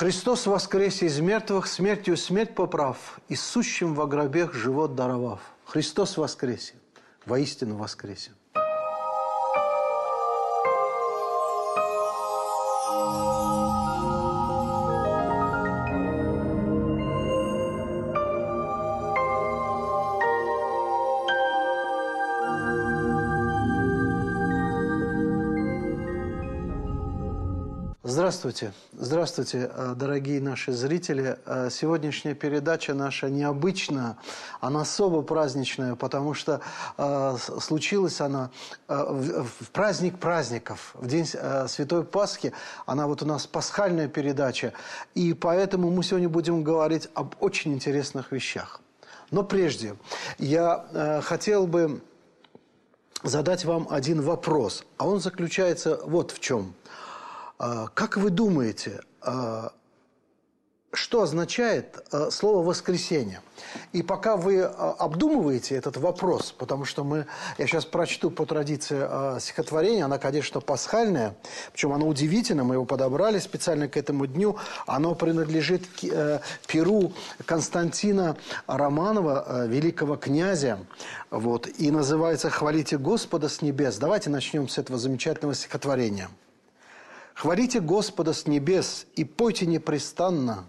Христос воскресе из мертвых, смертью смерть поправ, и сущим во гробех живот даровав. Христос воскресе, воистину воскресе. Здравствуйте, здравствуйте, э, дорогие наши зрители. Э, сегодняшняя передача наша необычная, она особо праздничная, потому что э, случилась она в, праздник праздников, в день Святой Пасхи. Она вот у нас пасхальная передача, и поэтому мы сегодня будем говорить об очень интересных вещах. Но прежде я хотел бы задать вам один вопрос, а он заключается вот в чем – как вы думаете, а, что означает а, слово «воскресенье»? И пока вы обдумываете этот вопрос, потому что мы, я сейчас прочту по традиции стихотворение, она, конечно, пасхальная, причем оно удивительно, мы его подобрали специально к этому дню, оно принадлежит э, Перу Константина Романова, э, великого князя, вот, и называется «Хвалите Господа с небес». Давайте начнем с этого замечательного стихотворения. Хвалите Господа с небес и пойте непрестанно.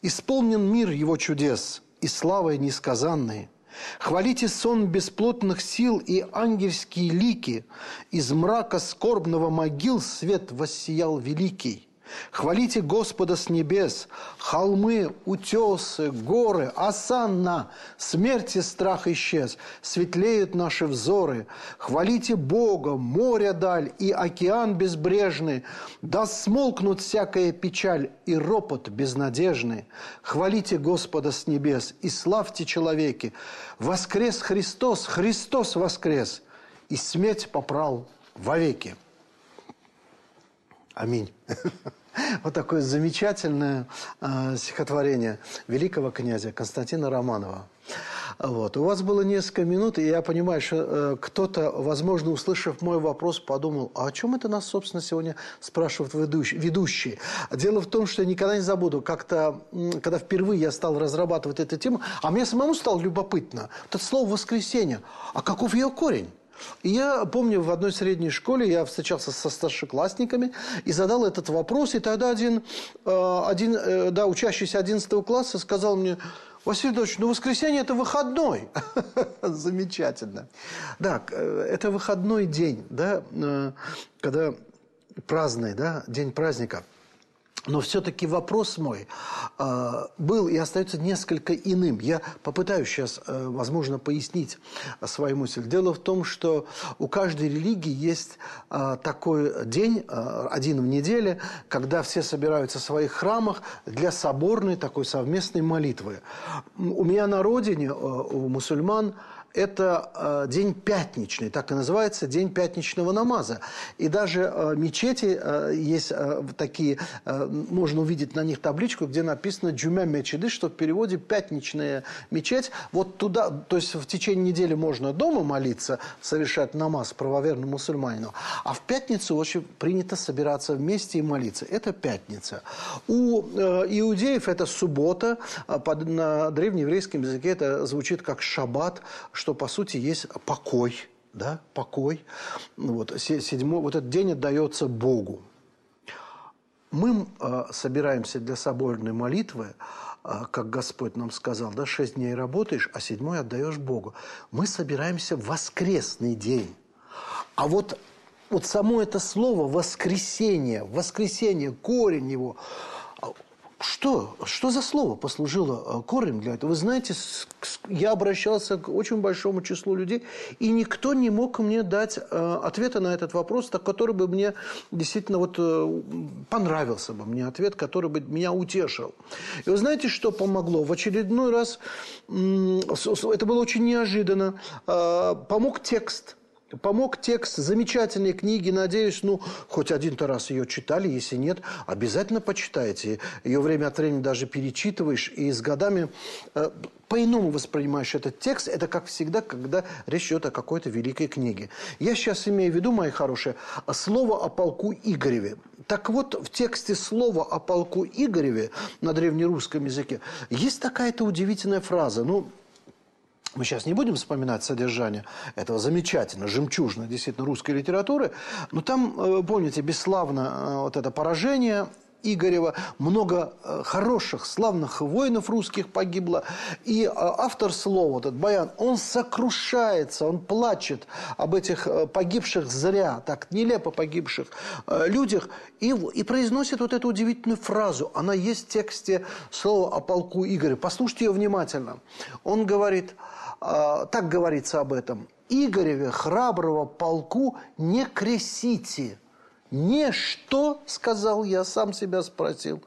Исполнен мир Его чудес и славой несказанной. Хвалите сон бесплотных сил и ангельские лики. Из мрака скорбного могил свет воссиял великий. Хвалите Господа с небес, холмы, утесы, горы, осанна, смерти страх исчез, светлеют наши взоры. Хвалите Бога, море даль и океан безбрежный, да смолкнут всякая печаль и ропот безнадежный. Хвалите Господа с небес и славьте человеки. Воскрес Христос, Христос воскрес, и смерть попрал вовеки. Аминь. Вот такое замечательное э, стихотворение великого князя Константина Романова. Вот. У вас было несколько минут, и я понимаю, что э, кто-то, возможно, услышав мой вопрос, подумал, а о чем это нас, собственно, сегодня спрашивают ведущие? ведущие? Дело в том, что я никогда не забуду, как-то, когда впервые я стал разрабатывать эту тему, а мне самому стало любопытно. Это слово «воскресенье», а каков ее корень? И я помню, в одной средней школе я встречался со старшеклассниками и задал этот вопрос. И тогда один, э, один э, да, учащийся 11 класса сказал мне, Василий Ильич, ну воскресенье – это выходной. Замечательно. Да, э, это выходной день, да, когда праздный, да, день праздника – но все-таки вопрос мой э, был и остается несколько иным. Я попытаюсь сейчас, э, возможно, пояснить свою мысль. Дело в том, что у каждой религии есть э, такой день, э, один в неделе, когда все собираются в своих храмах для соборной такой совместной молитвы. У меня на родине, э, у мусульман, это э, день пятничный, так и называется, день пятничного намаза. И даже э, мечети э, есть такие, можно увидеть на них табличку, где написано «Джумя мечеды», что в переводе «пятничная мечеть». Вот туда, то есть в течение недели можно дома молиться, совершать намаз правоверному мусульманину, а в пятницу очень принято собираться вместе и молиться. Это пятница. У иудеев это суббота, а на древнееврейском языке это звучит как шаббат, что по сути есть покой, да, покой. Вот, седьмой, вот этот день отдается Богу. Мы э, собираемся для соборной молитвы, э, как Господь нам сказал, да, шесть дней работаешь, а седьмой отдаешь Богу. Мы собираемся в воскресный день. А вот, вот само это слово «воскресенье», «воскресенье», корень его – что? Что за слово послужило э, корнем для этого? Вы знаете, я обращался к очень большому числу людей, и никто не мог мне дать э, ответа на этот вопрос, который бы мне действительно вот, э, понравился бы мне ответ, который бы меня утешил. И вы знаете, что помогло? В очередной раз, это было очень неожиданно, помог текст – помог текст замечательной книги. Надеюсь, ну, хоть один-то раз ее читали. Если нет, обязательно почитайте. Ее время от времени даже перечитываешь. И с годами э, по-иному воспринимаешь этот текст. Это как всегда, когда речь идет о какой-то великой книге. Я сейчас имею в виду, мои хорошие, слово о полку Игореве. Так вот, в тексте слова о полку Игореве на древнерусском языке есть такая-то удивительная фраза. Ну, мы сейчас не будем вспоминать содержание этого замечательно, жемчужной, действительно, русской литературы, но там, э, помните, бесславно э, вот это поражение Игорева, много э, хороших, славных воинов русских погибло. И автор слова, этот Баян, он сокрушается, он плачет об этих погибших зря, так нелепо погибших людях, и, и произносит вот эту удивительную фразу. Она есть в тексте слова о полку Игоря. Послушайте ее внимательно. Он говорит – так говорится об этом. Игореве храброго полку не кресите. Не что, сказал я, сам себя спросил.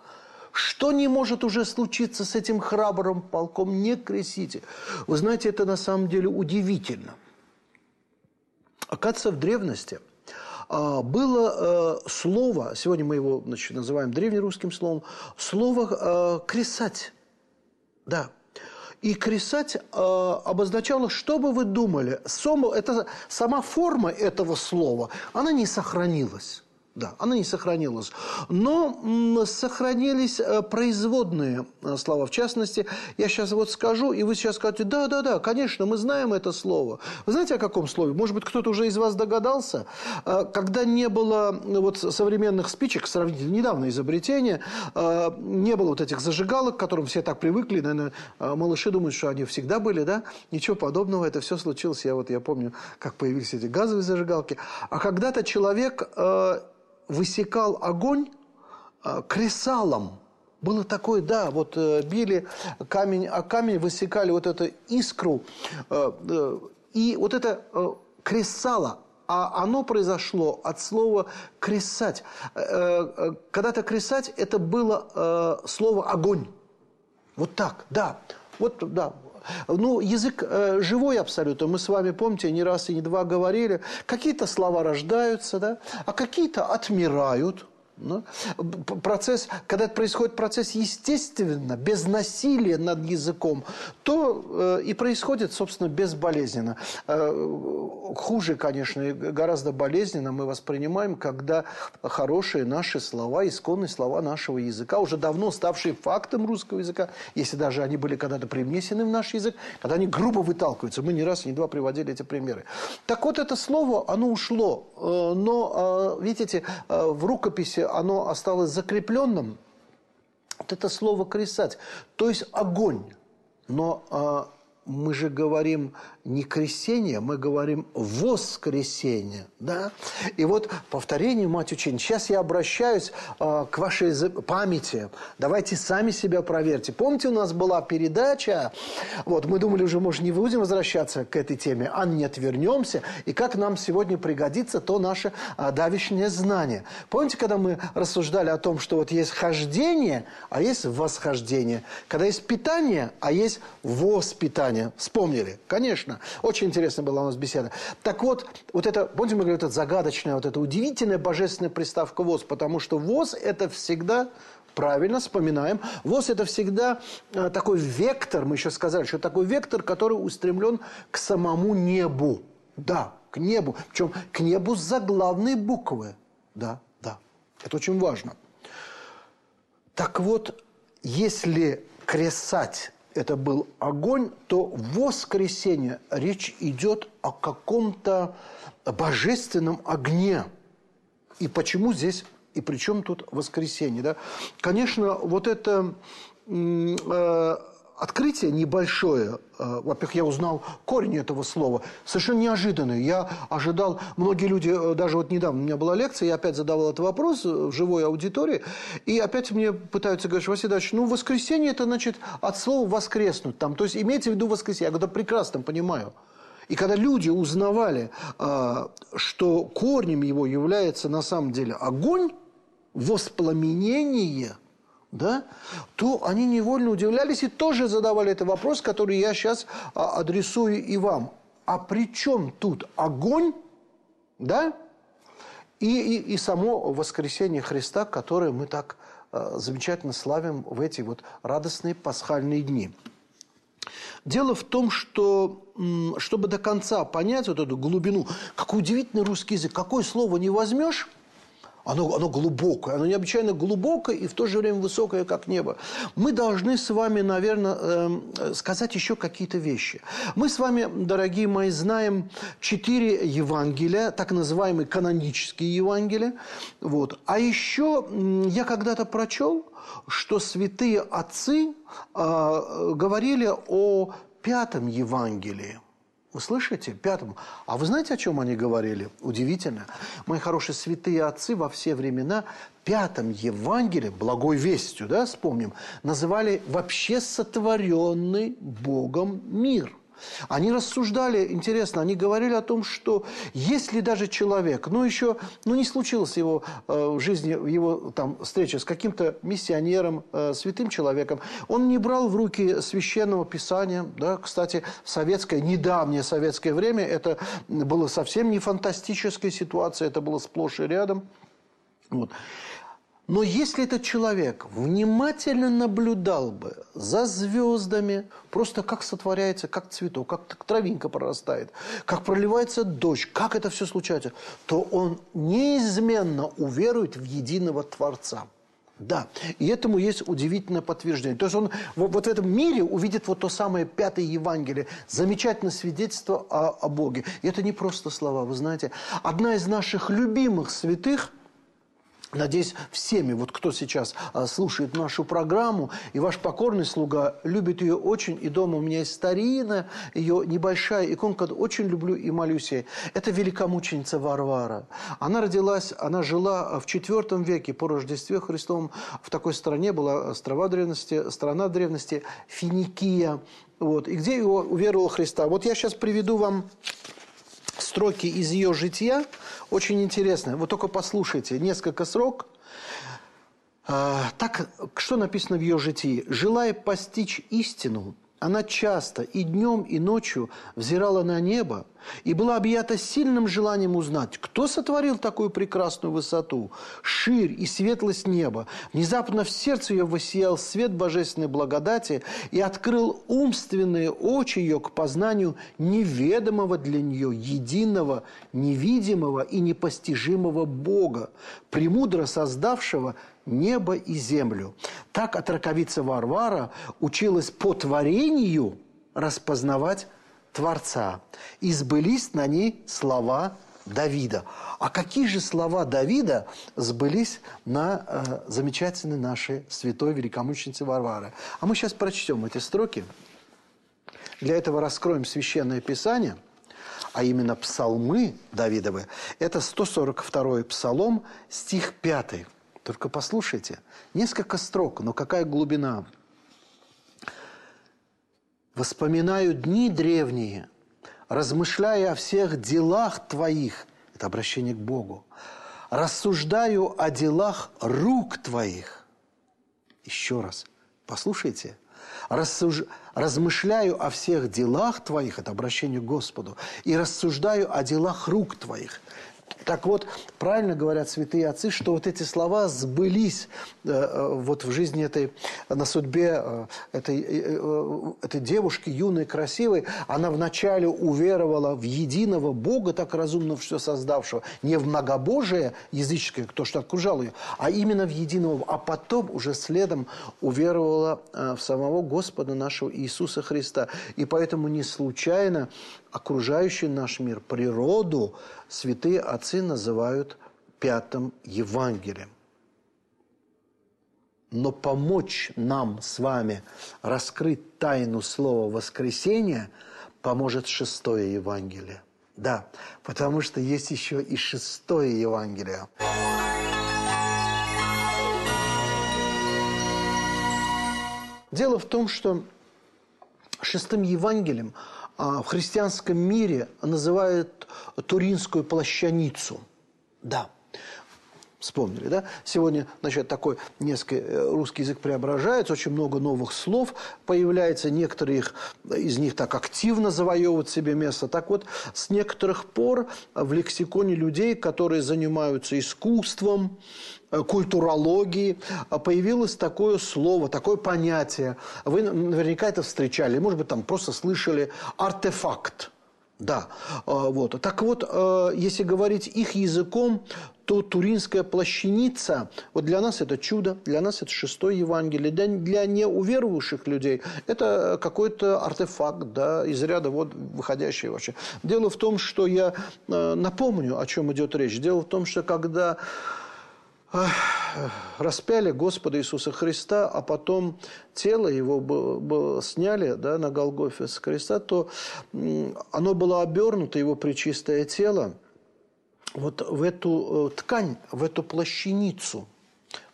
Что не может уже случиться с этим храбрым полком, не кресите. Вы знаете, это на самом деле удивительно. Оказывается, в древности а, было э, слово, сегодня мы его значит, называем древнерусским словом, слово э, «кресать». Да, и кресать э, обозначало, что бы вы думали, сомо, это, сама форма этого слова, она не сохранилась. Да, она не сохранилась. Но сохранились э, производные э, слова. В частности, я сейчас вот скажу, и вы сейчас скажете, да, да, да, конечно, мы знаем это слово. Вы знаете, о каком слове? Может быть, кто-то уже из вас догадался? Э, когда не было вот современных спичек, сравнительно недавно изобретение, не было вот этих зажигалок, к которым все так привыкли, наверное, малыши думают, что они всегда были, да? Ничего подобного, это все случилось. Я вот, я помню, как появились эти газовые зажигалки. А когда-то человек высекал огонь э, кресалом. Было такое, да, вот э, били камень, а камень высекали вот эту искру. Э, и вот это кресало, а оно произошло от слова «кресать». Когда-то «кресать» – это было слово «огонь». Вот так, да. Вот, да, ну, язык э, живой абсолютно. Мы с вами, помните, не раз и не два говорили. Какие-то слова рождаются, да, а какие-то отмирают. Ну, процесс, когда происходит процесс естественно, без насилия над языком, то э, и происходит, собственно, безболезненно. Э, хуже, конечно, гораздо болезненно мы воспринимаем, когда хорошие наши слова, исконные слова нашего языка, уже давно ставшие фактом русского языка, если даже они были когда-то привнесены в наш язык, когда они грубо выталкиваются. Мы не раз, не два приводили эти примеры. Так вот, это слово, оно ушло. Э, но, э, видите, э, в рукописи оно осталось закрепленным, вот это слово «кресать», то есть огонь. Но а, мы же говорим не крещение, мы говорим воскресение. Да? И вот повторение, мать учения. Сейчас я обращаюсь э, к вашей памяти. Давайте сами себя проверьте. Помните, у нас была передача, вот мы думали уже, может, не будем возвращаться к этой теме, а нет, вернемся. И как нам сегодня пригодится то наше э, давешнее знание. Помните, когда мы рассуждали о том, что вот есть хождение, а есть восхождение. Когда есть питание, а есть воспитание. Вспомнили? Конечно интересно. Очень интересно была у нас беседа. Так вот, вот это, помните, мы говорим, это загадочная, вот эта удивительная божественная приставка ВОЗ, потому что ВОЗ – это всегда Правильно, вспоминаем. ВОЗ – это всегда э, такой вектор, мы еще сказали, что такой вектор, который устремлен к самому небу. Да, к небу. Причем к небу с заглавной буквы. Да, да. Это очень важно. Так вот, если кресать это был огонь, то в воскресенье речь идет о каком-то божественном огне. И почему здесь, и при чем тут воскресенье? Да? Конечно, вот это э, открытие небольшое. Э, во-первых, я узнал корень этого слова. Совершенно неожиданный. Я ожидал... Многие люди... Э, даже вот недавно у меня была лекция, я опять задавал этот вопрос в живой аудитории. И опять мне пытаются говорить, Василий Ильич, ну, воскресенье – это, значит, от слова «воскреснуть». Там, то есть, имеется в виду воскресенье. Я говорю, да прекрасно понимаю. И когда люди узнавали, э, что корнем его является на самом деле огонь, воспламенение – да, то они невольно удивлялись и тоже задавали этот вопрос, который я сейчас а, адресую и вам. А при чем тут огонь Да? И, и, и само воскресение Христа, которое мы так э, замечательно славим в эти вот радостные пасхальные дни. Дело в том, что чтобы до конца понять вот эту глубину, какой удивительный русский язык, какое слово не возьмешь – оно, оно глубокое, оно необычайно глубокое и в то же время высокое, как небо. Мы должны с вами, наверное, э, сказать еще какие-то вещи. Мы с вами, дорогие мои, знаем четыре Евангелия, так называемые канонические Евангелия. Вот. А еще я когда-то прочел, что святые отцы э, говорили о пятом Евангелии. Вы слышите? Пятому. А вы знаете, о чем они говорили? Удивительно. Мои хорошие святые отцы во все времена пятом Евангелии, благой вестью, да, вспомним, называли вообще сотворенный Богом мир – они рассуждали, интересно, они говорили о том, что если даже человек, ну еще, ну не случилось его э, в жизни, его там встреча с каким-то миссионером, э, святым человеком, он не брал в руки священного писания, да, кстати, советское, недавнее советское время, это было совсем не фантастическая ситуация, это было сплошь и рядом. Вот. Но если этот человек внимательно наблюдал бы за звездами, просто как сотворяется, как цветок, как травинка прорастает, как проливается дождь, как это все случается, то он неизменно уверует в единого Творца. Да, и этому есть удивительное подтверждение. То есть он вот в этом мире увидит вот то самое пятое Евангелие, замечательное свидетельство о, о Боге. И это не просто слова, вы знаете. Одна из наших любимых святых – Надеюсь, всеми, вот кто сейчас а, слушает нашу программу, и ваш покорный слуга любит ее очень, и дома у меня есть старинная, ее небольшая иконка, очень люблю и молюсь ей. Это великомученица Варвара. Она родилась, она жила в IV веке по Рождестве Христовом в такой стране, была страна древности, страна древности Финикия, вот, и где его уверовал Христа. Вот я сейчас приведу вам строки из ее жития очень интересные. Вот только послушайте, несколько срок. А, так, что написано в ее житии? «Желая постичь истину, она часто и днем, и ночью взирала на небо и была объята сильным желанием узнать, кто сотворил такую прекрасную высоту, ширь и светлость неба. Внезапно в сердце ее воссиял свет божественной благодати и открыл умственные очи ее к познанию неведомого для нее, единого, невидимого и непостижимого Бога, премудро создавшего небо и землю. Так отраковица Варвара училась по творению распознавать Творца. И сбылись на ней слова Давида. А какие же слова Давида сбылись на э, замечательной нашей святой великомученице Варвары? А мы сейчас прочтем эти строки. Для этого раскроем Священное Писание, а именно псалмы Давидовы. Это 142-й псалом, стих 5. Только послушайте, несколько строк, но какая глубина. «Воспоминаю дни древние, размышляя о всех делах Твоих». Это обращение к Богу. «Рассуждаю о делах рук Твоих». Еще раз, послушайте. Рассуж... «Размышляю о всех делах Твоих» – это обращение к Господу. «И рассуждаю о делах рук Твоих». Так вот, правильно говорят святые отцы, что вот эти слова сбылись э, э, вот в жизни этой, на судьбе э, этой, этой девушки, юной, красивой. Она вначале уверовала в единого Бога, так разумно все создавшего, не в многобожие языческое, то, что окружало ее, а именно в единого. А потом уже следом уверовала в самого Господа нашего Иисуса Христа. И поэтому не случайно окружающий наш мир, природу, святые отцы называют пятым Евангелием. Но помочь нам с вами раскрыть тайну слова воскресения поможет шестое Евангелие. Да, потому что есть еще и шестое Евангелие. Дело в том, что шестым Евангелием – в христианском мире называют Туринскую плащаницу. Да. Вспомнили, да? Сегодня, значит, такой несколько э, русский язык преображается, очень много новых слов появляется, некоторые их, из них так активно завоевывают себе место. Так вот, с некоторых пор в лексиконе людей, которые занимаются искусством, э, культурологией, э, появилось такое слово, такое понятие. Вы наверняка это встречали, может быть, там просто слышали артефакт. Да, вот. Так вот, если говорить их языком, то Туринская плащаница, вот для нас это чудо, для нас это шестое Евангелие, для, для неуверовавших людей это какой-то артефакт, да, из ряда вот выходящий вообще. Дело в том, что я э, напомню, о чем идет речь. Дело в том, что когда э, распяли Господа Иисуса Христа, а потом тело его было, сняли да, на Голгофе с креста, то оно было обернуто, его причистое тело, вот в эту э, ткань, в эту плащаницу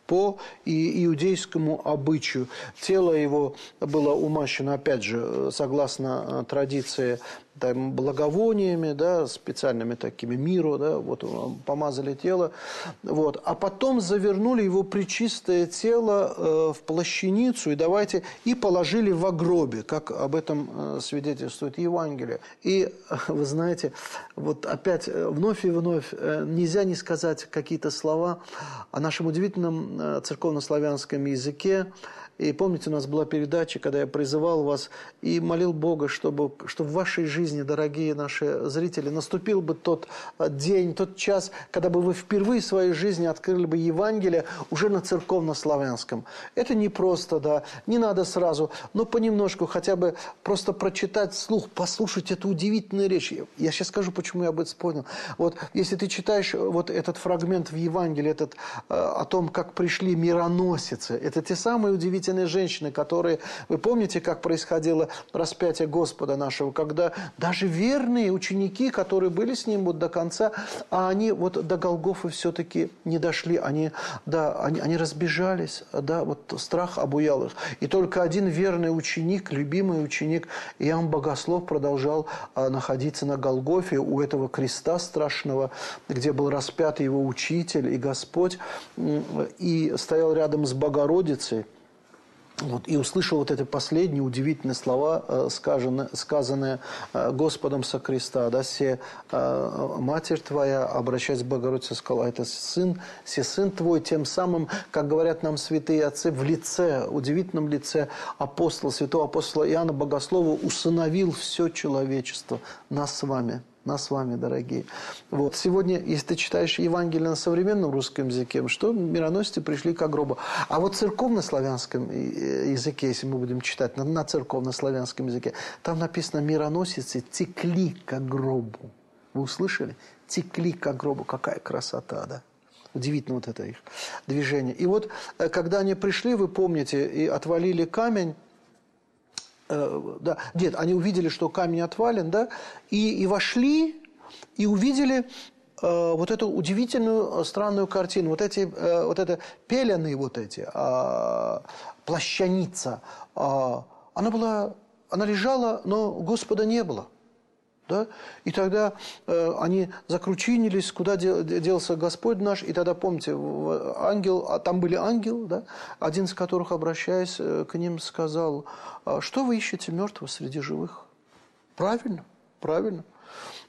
по иудейскому обычаю. Тело его было умащено, опять же, э, согласно э, традиции там, благовониями, да, специальными такими миру, да, вот помазали тело, вот, а потом завернули его причистое тело э, в плащаницу и давайте и положили в гробе, как об этом э, свидетельствует Евангелие. И вы знаете, вот опять э, вновь и вновь э, нельзя не сказать какие-то слова о нашем удивительном э, церковнославянском языке, и помните, у нас была передача, когда я призывал вас и молил Бога, чтобы, чтобы в вашей жизни, дорогие наши зрители, наступил бы тот э, день, тот час, когда бы вы впервые в своей жизни открыли бы Евангелие уже на церковно-славянском. Это не просто, да, не надо сразу, но понемножку хотя бы просто прочитать вслух, послушать эту удивительную речь. Я сейчас скажу, почему я об этом понял. Вот если ты читаешь вот этот фрагмент в Евангелии, этот, э, о том, как пришли мироносицы, это те самые удивительные истинные женщины, которые... Вы помните, как происходило распятие Господа нашего, когда даже верные ученики, которые были с ним вот до конца, а они вот до Голгофы все-таки не дошли, они, да, они, они разбежались, да, вот страх обуял их. И только один верный ученик, любимый ученик Иоанн Богослов продолжал а, находиться на Голгофе у этого креста страшного, где был распят его учитель и Господь, и стоял рядом с Богородицей. Вот, и услышал вот эти последние удивительные слова, э, сказанные, сказанные э, Господом со креста. Да, «Се э, Матерь Твоя, обращаясь к Богородице, сказала, это Сын, се Сын Твой». Тем самым, как говорят нам святые отцы, в лице, удивительном лице апостола, святого апостола Иоанна Богослова усыновил все человечество, нас с вами – нас с вами, дорогие. Вот. Сегодня, если ты читаешь Евангелие на современном русском языке, что мироносцы пришли к гробу. А вот церковно-славянском э, языке, если мы будем читать на, на церковно-славянском языке, там написано «мироносицы текли к гробу». Вы услышали? Текли к гробу. Какая красота, да? Удивительно вот это их движение. И вот, э, когда они пришли, вы помните, и отвалили камень, Э, да, нет, они увидели, что камень отвален, да, и, и вошли, и увидели э, вот эту удивительную э, странную картину, вот эти, э, вот это пелены вот эти, э, плащаница, э, она была, она лежала, но Господа не было. Да? И тогда э, они закручинились, куда дел, делся Господь наш. И тогда, помните, ангел, а там были ангелы, да? один из которых, обращаясь э, к ним, сказал, «А что вы ищете мертвого среди живых? Правильно, правильно,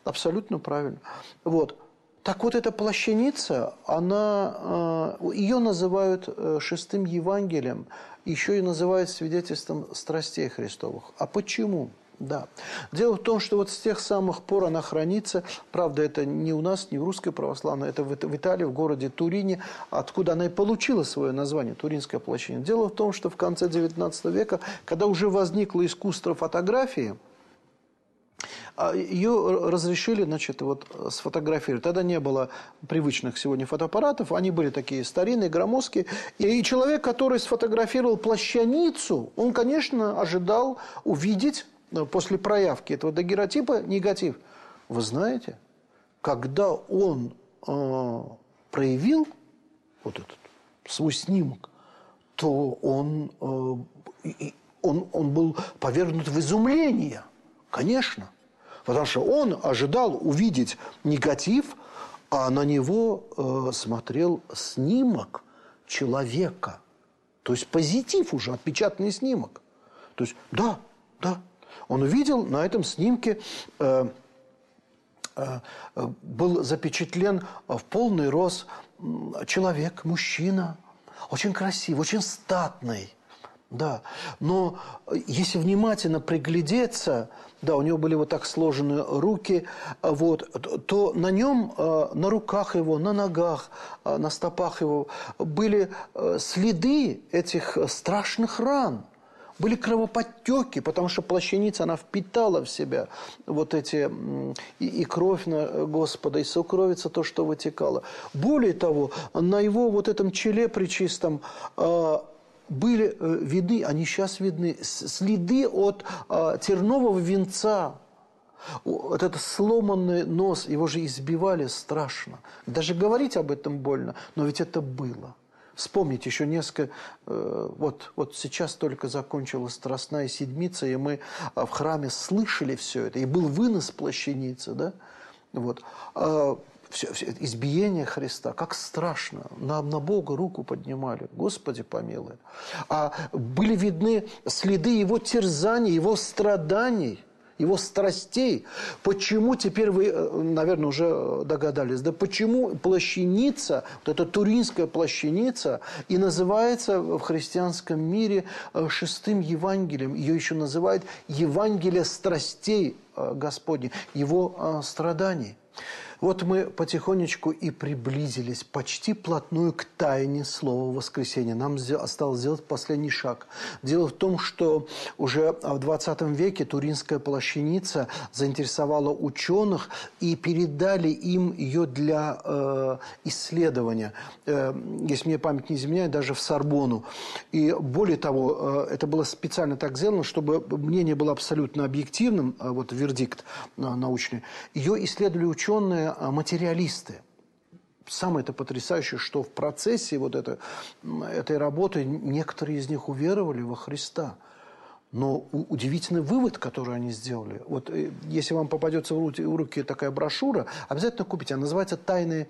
абсолютно правильно. Вот. Так вот, эта плащаница, она, э, ее называют э, шестым Евангелием, еще и называют свидетельством страстей Христовых. А почему? Да. Дело в том, что вот с тех самых пор она хранится, правда, это не у нас, не в русской православной, это в, Италии, в городе Турине, откуда она и получила свое название, Туринская площадь. Дело в том, что в конце XIX века, когда уже возникло искусство фотографии, а, ее разрешили, значит, вот сфотографировать. Тогда не было привычных сегодня фотоаппаратов, они были такие старинные, громоздкие. И человек, который сфотографировал плащаницу, он, конечно, ожидал увидеть Э, после проявки этого дагеротипа негатив. Вы знаете, когда он э, проявил вот этот свой снимок, то он, э, он, он был повергнут в изумление, конечно. Потому что он ожидал увидеть негатив, а на него э, смотрел снимок человека. То есть позитив уже, отпечатанный снимок. То есть, да, да. Он увидел на этом снимке, э, э, был запечатлен в полный рост человек, мужчина, очень красивый, очень статный. Да, но если внимательно приглядеться, да, у него были вот так сложены руки, вот, то на нем, э, на руках его, на ногах, э, на стопах его были э, следы этих страшных ран. Были кровоподтеки, потому что плащаница, она впитала в себя вот эти и, и кровь на Господа, и сокровица то, что вытекало. Более того, на его вот этом челе причистом были э, видны, они сейчас видны, следы от э, тернового венца. Вот этот сломанный нос, его же избивали страшно. Даже говорить об этом больно, но ведь это было. Вспомните, еще несколько... Э, вот, вот сейчас только закончилась Страстная Седмица, и мы в храме слышали все это. И был вынос плащаницы, да? Вот. А все, все, избиение Христа, как страшно. На, на Бога руку поднимали. Господи помилуй. А были видны следы его терзаний, его страданий, его страстей. Почему, теперь вы, э, наверное, уже догадались, да почему плащаница, вот эта туринская плащаница, и называется в христианском мире э, шестым Евангелием. Ее еще называют Евангелие страстей э, Господних, его страданий. Вот мы потихонечку и приблизились почти плотную к тайне слова воскресения. Нам осталось сделать последний шаг. Дело в том, что уже в 20 веке туринская плащаница заинтересовала ученых и передали им ее для э, исследования. Э, если мне память не изменяет, даже в Сорбону. И более того, э, это было специально так сделано, чтобы мнение было абсолютно объективным, э, вот вердикт э, научный. Ее исследовали ученые а, материалисты. Самое это потрясающее, что в процессе вот это, этой работы некоторые из них уверовали во Христа. Но удивительный вывод, который они сделали. Вот э, если вам попадется в руки, такая брошюра, обязательно купите. Она называется «Тайны,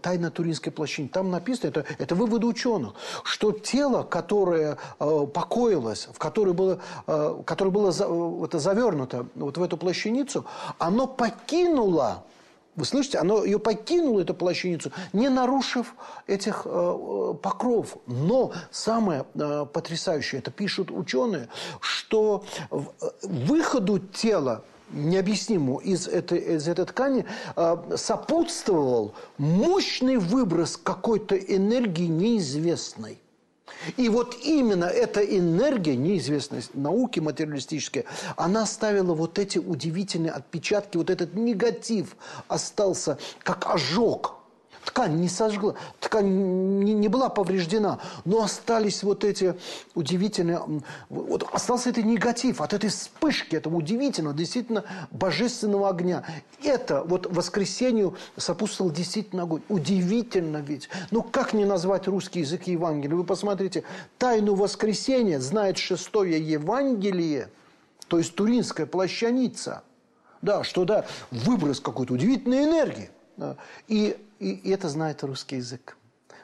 «Тайна Туринской площади». Там написано, это, это выводы ученых, что тело, которое э, покоилось, в которое было, э, которое было за, э, это завернуто вот в эту плащаницу, оно покинуло вы слышите, оно ее покинуло, эту плащаницу, не нарушив этих э, э, покров. Но самое э, потрясающее, это пишут ученые, что э, выходу тела необъяснимому из этой, из этой ткани э, сопутствовал мощный выброс какой-то энергии неизвестной. И вот именно эта энергия, неизвестность науки материалистической, она оставила вот эти удивительные отпечатки, вот этот негатив остался как ожог – Ткань не сожгла, ткань не, не была повреждена, но остались вот эти удивительные... Вот остался этот негатив от этой вспышки, этого удивительного, действительно божественного огня. Это вот воскресению сопутствовал действительно огонь. Удивительно ведь. Ну как не назвать русский язык Евангелия? Вы посмотрите, тайну воскресения знает шестое Евангелие, то есть Туринская плащаница. Да, что да, выброс какой-то удивительной энергии. И и, и это знает русский язык,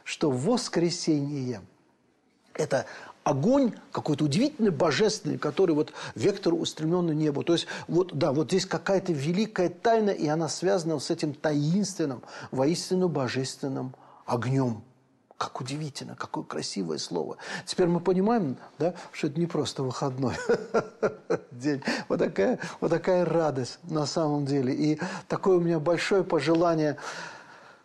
что воскресение – это огонь какой-то удивительный, божественный, который вот вектор устремлен на небо. То есть вот, да, вот здесь какая-то великая тайна, и она связана с этим таинственным, воистину божественным огнем. Как удивительно, какое красивое слово. Теперь мы понимаем, да, что это не просто выходной день. Вот такая, вот такая радость на самом деле. И такое у меня большое пожелание –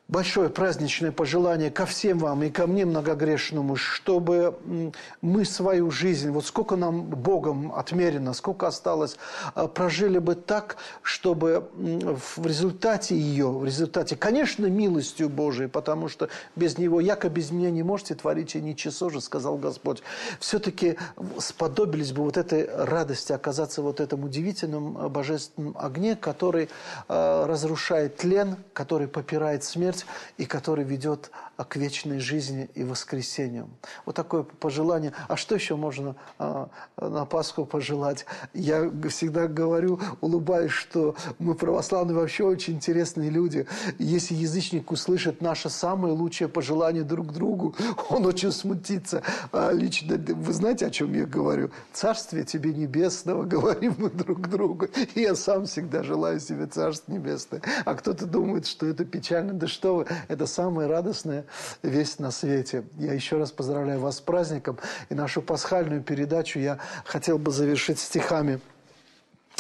большое праздничное пожелание ко всем вам и ко мне многогрешному, чтобы мы свою жизнь, вот сколько нам Богом отмерено, сколько осталось, а, прожили бы так, чтобы в результате ее, в результате, конечно, милостью Божией, потому что без Него, яко без меня не можете творить и ничего же, сказал Господь, все-таки сподобились бы вот этой радости оказаться вот этом удивительном божественном огне, который а, разрушает тлен, который попирает смерть, путь, и который ведет к вечной жизни и воскресению. Вот такое пожелание. А что еще можно а, на Пасху пожелать? Я всегда говорю, улыбаюсь, что мы православные вообще очень интересные люди. Если язычник услышит наше самое лучшее пожелание друг другу, он очень смутится. А лично, вы знаете, о чем я говорю? Царствие тебе небесного, говорим мы друг другу. И я сам всегда желаю себе Царство Небесное. А кто-то думает, что это печально. Да что вы, это самое радостное весть на свете. Я еще раз поздравляю вас с праздником. И нашу пасхальную передачу я хотел бы завершить стихами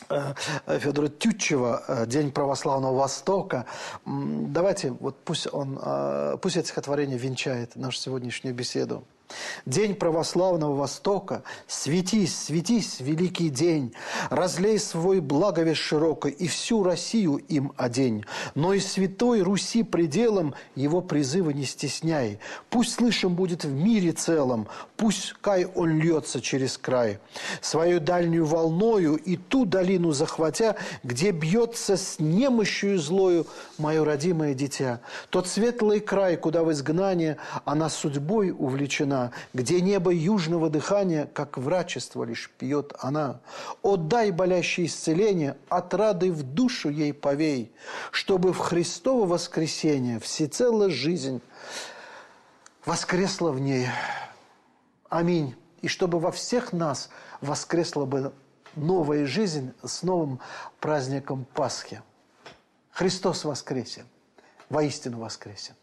э, Федора Тютчева э, «День православного Востока». Давайте, вот пусть, он, э, пусть это стихотворение венчает нашу сегодняшнюю беседу. День православного Востока, светись, светись, великий день, разлей свой благовест широко и всю Россию им одень. Но и святой Руси пределом его призыва не стесняй. Пусть слышим будет в мире целом, пусть кай он льется через край. Свою дальнюю волною и ту долину захватя, где бьется с немощью злою мое родимое дитя. Тот светлый край, куда в изгнание она судьбой увлечена, она, где небо южного дыхания, как врачество лишь пьет она. Отдай болящее исцеление, отрады в душу ей повей, чтобы в Христово воскресенье всецело жизнь воскресла в ней. Аминь. И чтобы во всех нас воскресла бы новая жизнь с новым праздником Пасхи. Христос воскресен, воистину воскресен.